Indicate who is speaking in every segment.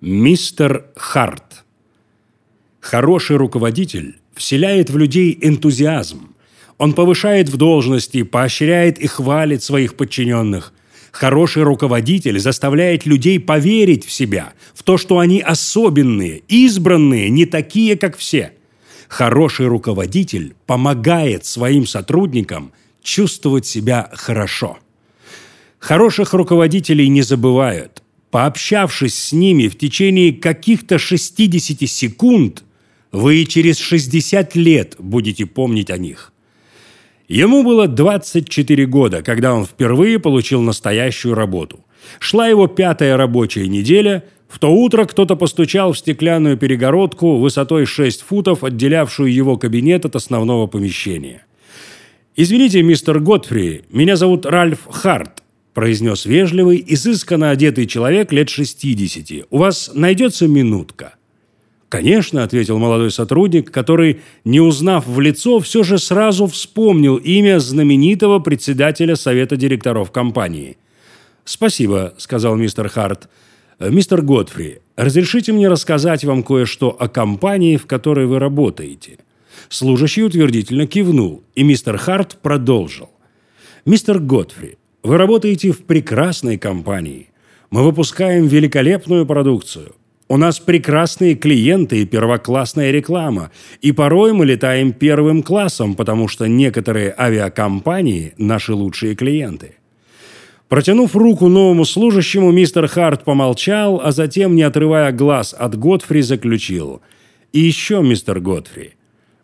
Speaker 1: Мистер Харт. Хороший руководитель вселяет в людей энтузиазм. Он повышает в должности, поощряет и хвалит своих подчиненных. Хороший руководитель заставляет людей поверить в себя, в то, что они особенные, избранные, не такие, как все. Хороший руководитель помогает своим сотрудникам чувствовать себя хорошо. Хороших руководителей не забывают – Пообщавшись с ними в течение каких-то 60 секунд, вы и через 60 лет будете помнить о них. Ему было 24 года, когда он впервые получил настоящую работу. Шла его пятая рабочая неделя. В то утро кто-то постучал в стеклянную перегородку высотой 6 футов, отделявшую его кабинет от основного помещения. «Извините, мистер Готфри, меня зовут Ральф Харт произнес вежливый, изысканно одетый человек лет шестидесяти. «У вас найдется минутка?» «Конечно», – ответил молодой сотрудник, который, не узнав в лицо, все же сразу вспомнил имя знаменитого председателя совета директоров компании. «Спасибо», – сказал мистер Харт. «Мистер Готфри, разрешите мне рассказать вам кое-что о компании, в которой вы работаете?» Служащий утвердительно кивнул, и мистер Харт продолжил. «Мистер Готфри, вы работаете в прекрасной компании. Мы выпускаем великолепную продукцию. У нас прекрасные клиенты и первоклассная реклама. И порой мы летаем первым классом, потому что некоторые авиакомпании – наши лучшие клиенты. Протянув руку новому служащему, мистер Харт помолчал, а затем, не отрывая глаз от Готфри, заключил. «И еще, мистер Готфри,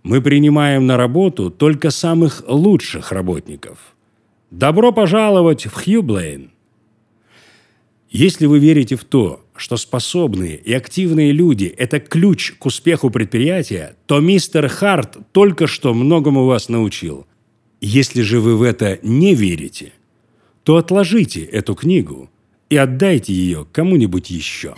Speaker 1: мы принимаем на работу только самых лучших работников». Добро пожаловать в Хьюблейн! Если вы верите в то, что способные и активные люди – это ключ к успеху предприятия, то мистер Харт только что многому вас научил. Если же вы в это не верите, то отложите эту книгу и отдайте ее кому-нибудь еще.